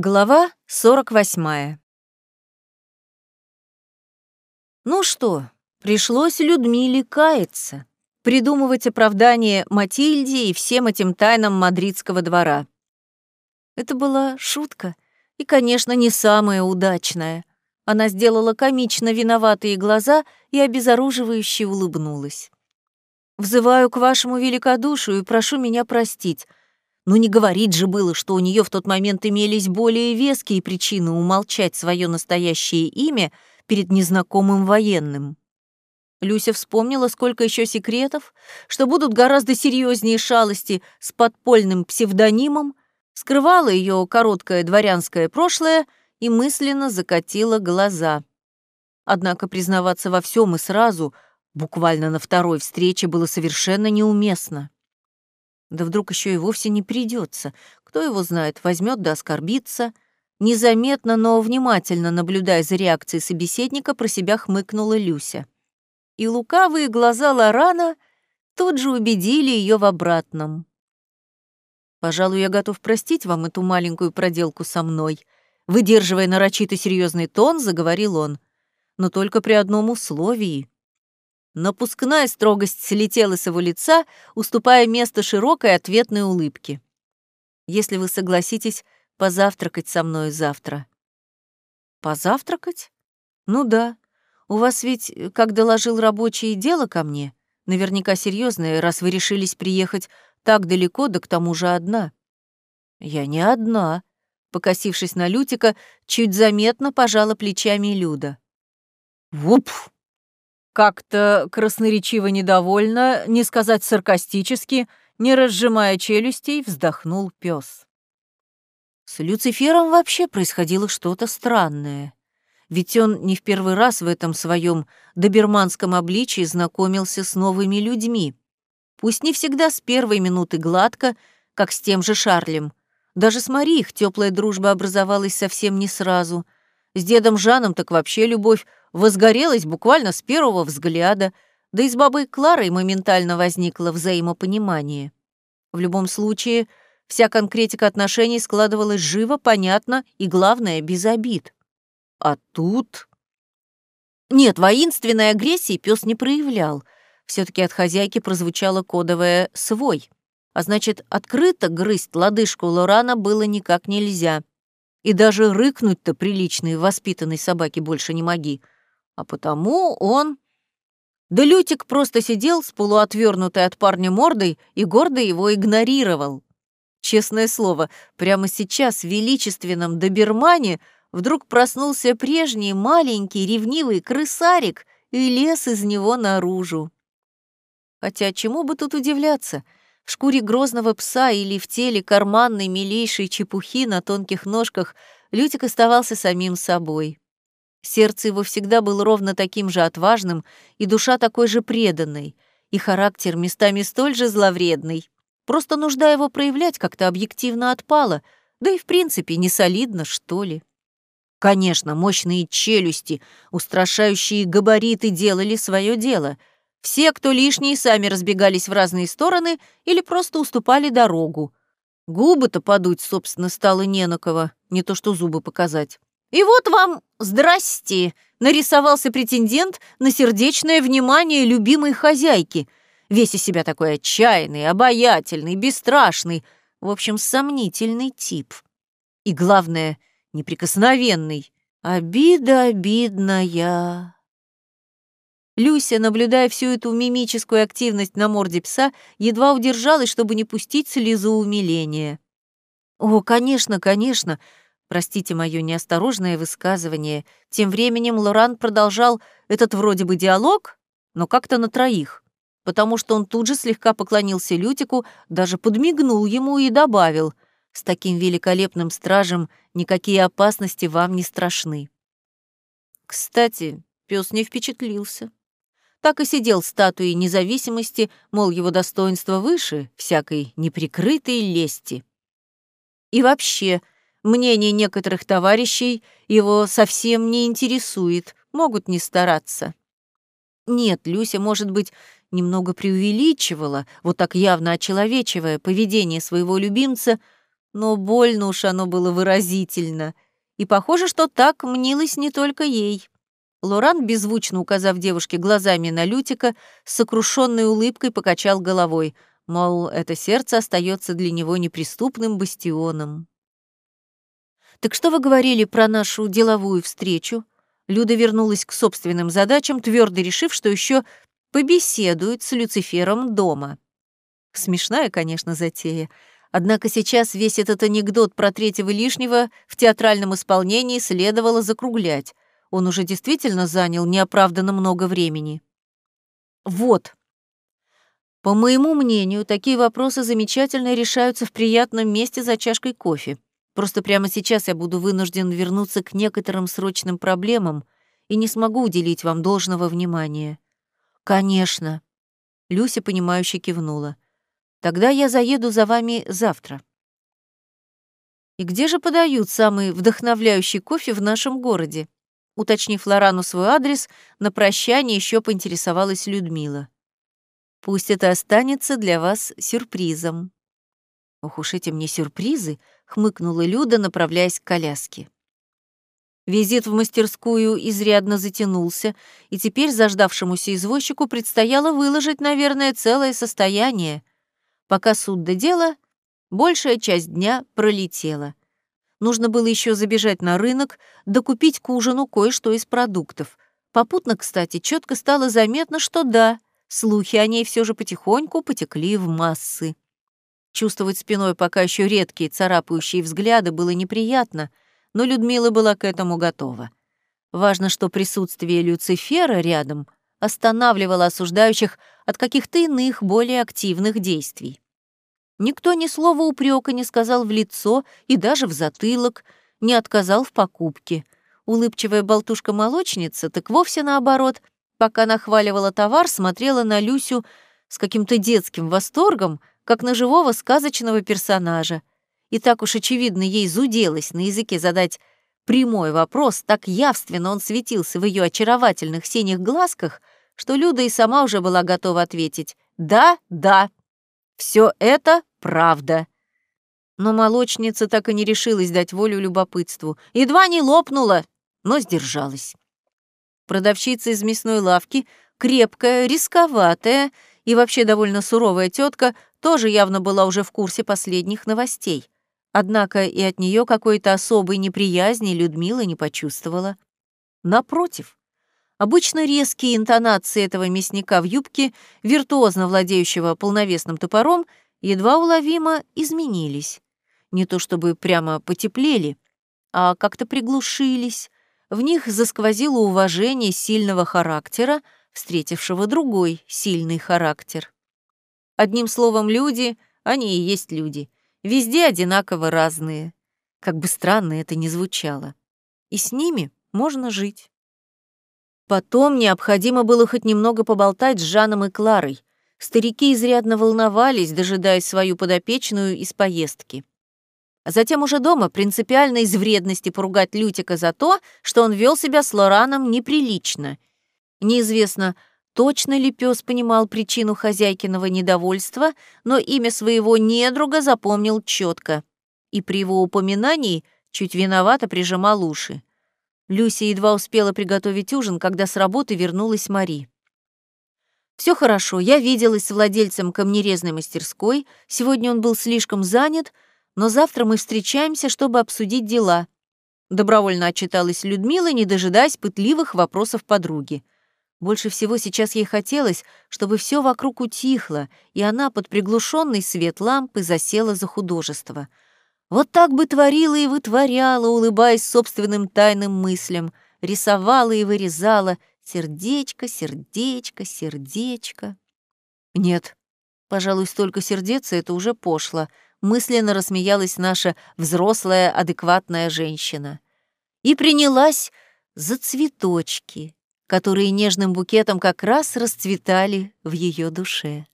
Глава 48. Ну что, пришлось Людмиле каяться, придумывать оправдание Матильде и всем этим тайнам мадридского двора. Это была шутка, и, конечно, не самая удачная. Она сделала комично виноватые глаза и обезоруживающе улыбнулась. «Взываю к вашему великодушию и прошу меня простить. Но не говорить же было, что у нее в тот момент имелись более веские причины умолчать свое настоящее имя перед незнакомым военным. Люся вспомнила, сколько еще секретов, что будут гораздо серьезнее шалости с подпольным псевдонимом, скрывала ее короткое дворянское прошлое и мысленно закатила глаза. Однако признаваться во всем и сразу, буквально на второй встрече, было совершенно неуместно. Да вдруг еще и вовсе не придется. Кто его знает, возьмет да оскорбится. Незаметно, но внимательно наблюдая за реакцией собеседника, про себя хмыкнула Люся. И лукавые глаза Лорана тут же убедили ее в обратном. «Пожалуй, я готов простить вам эту маленькую проделку со мной», выдерживая нарочито серьезный тон, заговорил он. «Но только при одном условии. Напускная строгость слетела с его лица, уступая место широкой ответной улыбке. «Если вы согласитесь позавтракать со мной завтра». «Позавтракать? Ну да. У вас ведь, как доложил рабочее дело ко мне, наверняка серьезное, раз вы решились приехать так далеко, да к тому же одна». «Я не одна», — покосившись на Лютика, чуть заметно пожала плечами Люда. «Вуп!» Как-то красноречиво недовольно, не сказать саркастически, не разжимая челюстей, вздохнул пес. С Люцифером вообще происходило что-то странное. Ведь он не в первый раз в этом своем доберманском обличии знакомился с новыми людьми. Пусть не всегда с первой минуты гладко, как с тем же Шарлем. Даже с Мари их теплая дружба образовалась совсем не сразу. С дедом Жаном так вообще любовь возгорелась буквально с первого взгляда, да и с бабой Кларой моментально возникло взаимопонимание. В любом случае, вся конкретика отношений складывалась живо, понятно и, главное, без обид. А тут... Нет, воинственной агрессии пес не проявлял. все таки от хозяйки прозвучало кодовое «свой». А значит, открыто грызть лодыжку Лорана было никак нельзя. И даже рыкнуть-то приличной воспитанной собаке больше не моги а потому он... Да Лютик просто сидел с полуотвернутой от парня мордой и гордо его игнорировал. Честное слово, прямо сейчас в величественном добермане вдруг проснулся прежний маленький ревнивый крысарик и лез из него наружу. Хотя чему бы тут удивляться? В шкуре грозного пса или в теле карманной милейшей чепухи на тонких ножках Лютик оставался самим собой. Сердце его всегда было ровно таким же отважным, и душа такой же преданной, и характер местами столь же зловредный. Просто нужда его проявлять как-то объективно отпала, да и в принципе не солидно, что ли. Конечно, мощные челюсти, устрашающие габариты делали свое дело. Все, кто лишние, сами разбегались в разные стороны или просто уступали дорогу. Губы-то подуть, собственно, стало не на кого, не то что зубы показать. И вот вам «Здрасте!» — нарисовался претендент на сердечное внимание любимой хозяйки. Весь из себя такой отчаянный, обаятельный, бесстрашный, в общем, сомнительный тип. И главное, неприкосновенный. Обида обидная. Люся, наблюдая всю эту мимическую активность на морде пса, едва удержалась, чтобы не пустить слезу умиления. «О, конечно, конечно!» Простите мое неосторожное высказывание. Тем временем Лоран продолжал этот вроде бы диалог, но как-то на троих, потому что он тут же слегка поклонился Лютику, даже подмигнул ему и добавил, «С таким великолепным стражем никакие опасности вам не страшны». Кстати, пес не впечатлился. Так и сидел статуей независимости, мол, его достоинство выше всякой неприкрытой лести. И вообще, Мнение некоторых товарищей его совсем не интересует, могут не стараться. Нет, Люся, может быть, немного преувеличивала, вот так явно очеловечивая поведение своего любимца, но больно уж оно было выразительно. И похоже, что так мнилось не только ей. Лоран, беззвучно указав девушке глазами на Лютика, с сокрушенной улыбкой покачал головой, мол, это сердце остается для него неприступным бастионом. «Так что вы говорили про нашу деловую встречу?» Люда вернулась к собственным задачам, твердо решив, что еще побеседует с Люцифером дома. Смешная, конечно, затея. Однако сейчас весь этот анекдот про третьего лишнего в театральном исполнении следовало закруглять. Он уже действительно занял неоправданно много времени. Вот. По моему мнению, такие вопросы замечательно решаются в приятном месте за чашкой кофе. Просто прямо сейчас я буду вынужден вернуться к некоторым срочным проблемам и не смогу уделить вам должного внимания. Конечно. Люся, понимающе кивнула. Тогда я заеду за вами завтра. И где же подают самый вдохновляющий кофе в нашем городе? Уточнив Лорану свой адрес, на прощание еще поинтересовалась Людмила. «Пусть это останется для вас сюрпризом». «Ох уж эти мне сюрпризы!» — хмыкнула Люда, направляясь к коляске. Визит в мастерскую изрядно затянулся, и теперь заждавшемуся извозчику предстояло выложить, наверное, целое состояние. Пока суд до большая часть дня пролетела. Нужно было еще забежать на рынок, докупить к ужину кое-что из продуктов. Попутно, кстати, четко стало заметно, что да, слухи о ней все же потихоньку потекли в массы. Чувствовать спиной пока еще редкие царапающие взгляды было неприятно, но Людмила была к этому готова. Важно, что присутствие Люцифера рядом останавливало осуждающих от каких-то иных, более активных действий. Никто ни слова упрека не сказал в лицо и даже в затылок, не отказал в покупке. Улыбчивая болтушка-молочница, так вовсе наоборот, пока нахваливала товар, смотрела на Люсю с каким-то детским восторгом, как на живого сказочного персонажа. И так уж очевидно ей зуделось на языке задать прямой вопрос, так явственно он светился в ее очаровательных синих глазках, что Люда и сама уже была готова ответить «да, да». Все это правда. Но молочница так и не решилась дать волю любопытству. Едва не лопнула, но сдержалась. Продавщица из мясной лавки, крепкая, рисковатая и вообще довольно суровая тетка, тоже явно была уже в курсе последних новостей. Однако и от нее какой-то особой неприязни Людмила не почувствовала. Напротив, Обычно резкие интонации этого мясника в юбке, виртуозно владеющего полновесным топором, едва уловимо изменились. Не то чтобы прямо потеплели, а как-то приглушились. В них засквозило уважение сильного характера, встретившего другой сильный характер. Одним словом, люди, они и есть люди, везде одинаково разные. Как бы странно это ни звучало. И с ними можно жить. Потом необходимо было хоть немного поболтать с Жаном и Кларой. Старики изрядно волновались, дожидаясь свою подопечную из поездки. А затем уже дома принципиально из вредности поругать Лютика за то, что он вел себя с Лораном неприлично. Неизвестно, точно ли пес понимал причину хозяйкиного недовольства, но имя своего недруга запомнил четко. И при его упоминании чуть виновато прижимал уши. Люся едва успела приготовить ужин, когда с работы вернулась Мари. Все хорошо, я виделась с владельцем камнерезной мастерской, сегодня он был слишком занят, но завтра мы встречаемся, чтобы обсудить дела. Добровольно отчиталась Людмила, не дожидаясь пытливых вопросов подруги. Больше всего сейчас ей хотелось, чтобы все вокруг утихло, и она под приглушенный свет лампы засела за художество — вот так бы творила и вытворяла, улыбаясь собственным тайным мыслям, рисовала и вырезала сердечко, сердечко, сердечко. Нет, пожалуй, столько сердец — это уже пошло, мысленно рассмеялась наша взрослая, адекватная женщина. И принялась за цветочки, которые нежным букетом как раз расцветали в ее душе.